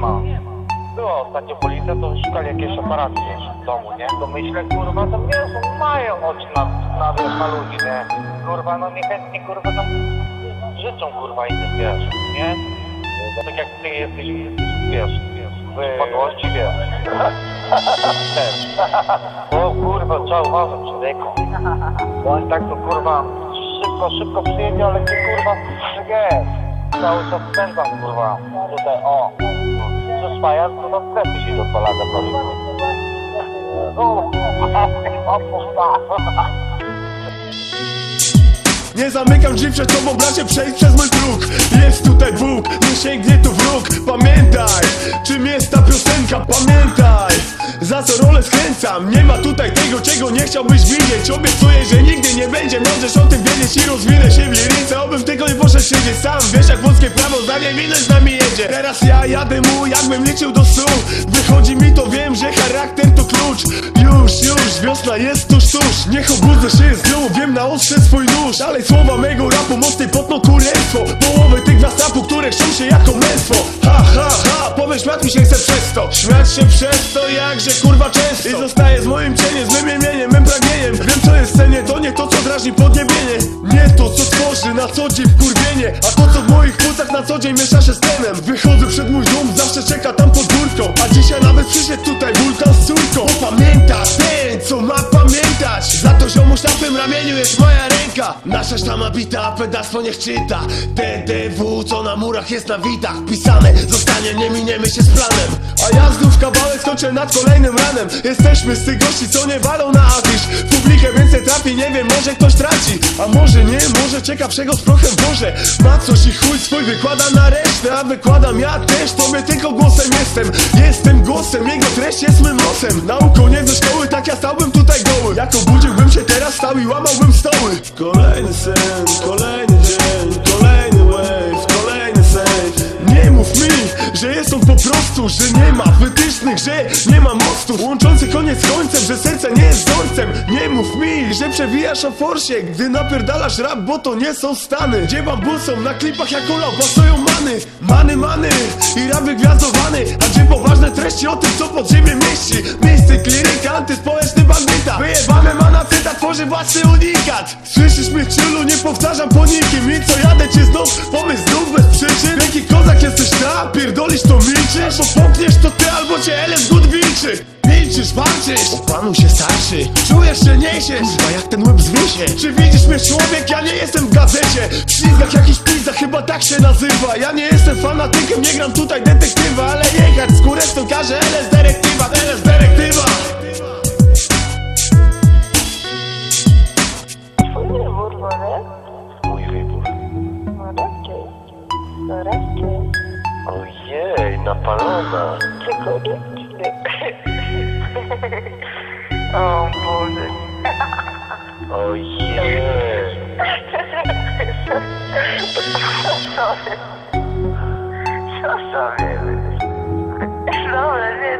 ma. Było ostatnio policja, to szukali jakieś aparaty wiesz, w domu, nie? To myślę, kurwa, to wiesz, oni mają oczy na, na, wiesz, na ludzi, nie? Kurwa, no niechętnie, kurwa, tam życzą, kurwa, innym, wiesz, nie? Tak jak ty jesteś, wiesz, w podłości, wiesz. O kurwa, trzeba uważać, człowieku. Bo oni tak to, kurwa, szybko, szybko przyjedzie, ale ty, kurwa, jest. Cały czas spędzam, kurwa, tutaj, o. Sklepie się Nie zamykam drzwi przed tobą, bracie, przejdź przez mój próg Jest tutaj Bóg, nie sięgnie tu wróg Pamiętaj, czym jest ta piosenka, pamiętaj Za co rolę skręcam, nie ma tutaj tego, czego nie chciałbyś widzieć Obiecuję, że nigdy nie będzie, możesz o tym wiedzieć I rozwinę się w liryce, obym tylko nie poszedł siedzieć sam. Wiesz jak włoskie prawo, zdanie minę z nami jedzie. Teraz ja jadę mu, jakbym liczył do stu Wychodzi mi to, wiem, że charakter to klucz. Już, już, wiosna jest tuż, tuż Niech obudzę się z nią, wiem na ostrze swój nóż. Dalej słowa mego rapu, mocny potno kurestwo Połowy tych rapu, które chcą się jako męstwo. Ha, ha, ha, powiesz, śmiać mi się chce przez Śmiać się przez to, jakże kurwa często. I zostaje z moim cieniem, z mym imieniem, mym pragnieniem. Wiem co jest cenie, to nie to co drażni podniebienie. Nie to co tworzy na co dzień wkurwienie. A to co w moich płucach na co dzień miesza się z tlenem. Wychodzę przed mój dom, zawsze czeka tam pod górką. A dzisiaj nawet przyszedł tutaj wulkan z córką. Bo pamiętasz ten, co ma pamiętać. Za to ziomuś na tym ramieniu jest moja ręka! Nasza sztama bita, pedastwo niech czyta. TDW, co na murach jest na widach Pisane, zostanie, nie miniemy się z planem. A ja znów kawałek skończę nad kolejnym ranem. Jesteśmy z tych gości, co nie walą na afisz. W publikę więcej trafi, nie wiem, może ktoś traci. A może nie, może ciekawszego z prochem Boże Ma coś i chuj swój wykłada na resztę A wykładam ja też, tobie tylko głosem jestem. Jestem głosem, jego treść jest mym losem Nauką nie ze szkoły, tak ja stałbym tutaj goły Jak obudziłbym się teraz, stał i łamałbym stoły Kolejny sen, kolejny dzień, kolejny wave, kolejny save. Nie mów mi, że jest on po prostu, że nie ma wytycznych, że nie ma mostów Łączący koniec z końcem, że serce nie jest wzorcem Nie mów mi, że przewijasz o forsie, gdy napierdalasz rap, bo to nie są stany. Gdzie bambusą na klipach jak olał pasują many. Many, many i rap wygwiazdowany. A gdzie poważne treści o tym, co pod ziemię mieści? Miejsce kliryka, antyspołeczny bandyta. Wyjebane cytat, tworzy własny unikat. Słyszysz mnie czylu, nie powtarzam po nikim. I co jadę cię znów, pomysł znów bez przyczyn. Jaki kozak jesteś ta, pierdolisz to milczysz. Albo popniesz to ty, albo cię elef gut wilczy Milczysz, walczysz, o panu się starszy. Czujesz, że niesiesz, kurwa jak ten łeb zwiesie Czy widzisz mnie człowiek, ja nie jestem w gazecie. W ślizgach jakiś pizza, chyba tak się nazywa. Ja nie jestem fanatykiem, nie gram tutaj detektywa Ale jechać z górę to każe LS dyrektywa, LS dyrektywa No raczej. Ojej, napalona. Tylko nie. O Boże. Ojej. Sorry. So sorry. Dobra, nie.